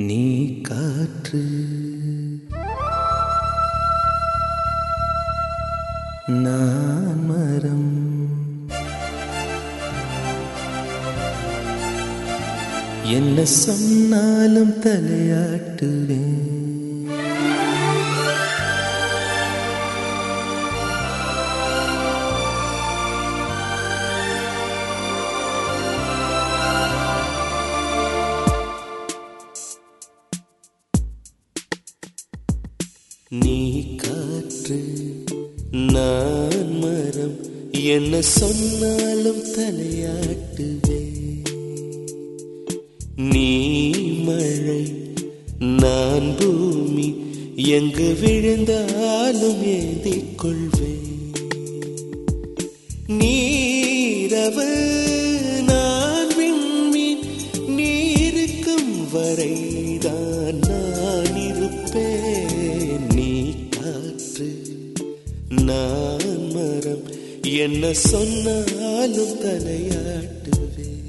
நீ காற்று. நான் மரம். என்ன சொன்னாலும் தலையாட்டுவேன். நீ காற்று நான் மரம் என்ன சொன்னாலும் தலையாட்டுவே. நீ மழை நான் பூமி எங்கு விழுந்தாலும் ஏந்திக் கொள்வே நீரவு நான் விண்மீன் நீருக்கும் வரைதான் நான் என்ன சொன்னாலும் தலையாட்டுவேன்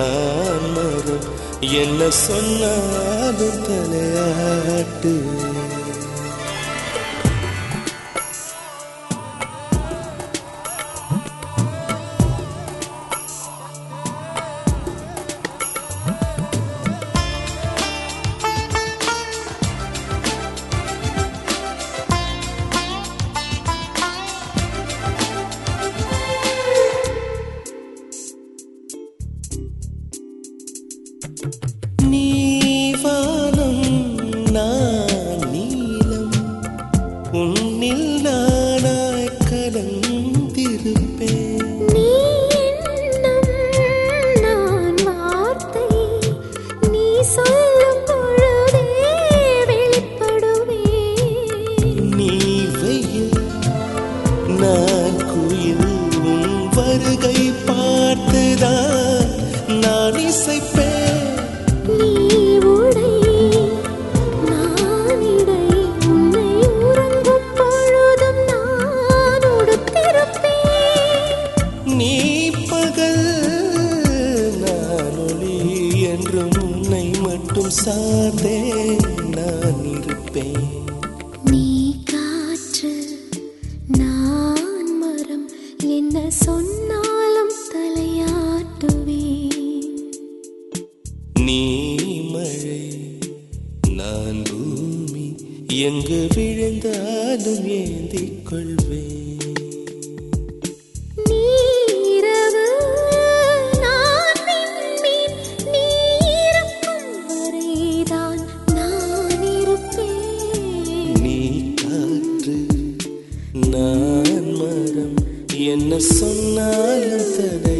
நான் மரம் என்ன சொன்னாலும் தலையாட்டு. சார்ந்தே நான் இருப்பேன். நீ காற்று நான் மரம் என்ன சொன்னாலும் தலையாட்டுவேன். நீ மழை நான் பூமி எங்கு விழுந்தாலும் ஏந்திக் கொள்வேன். ينثني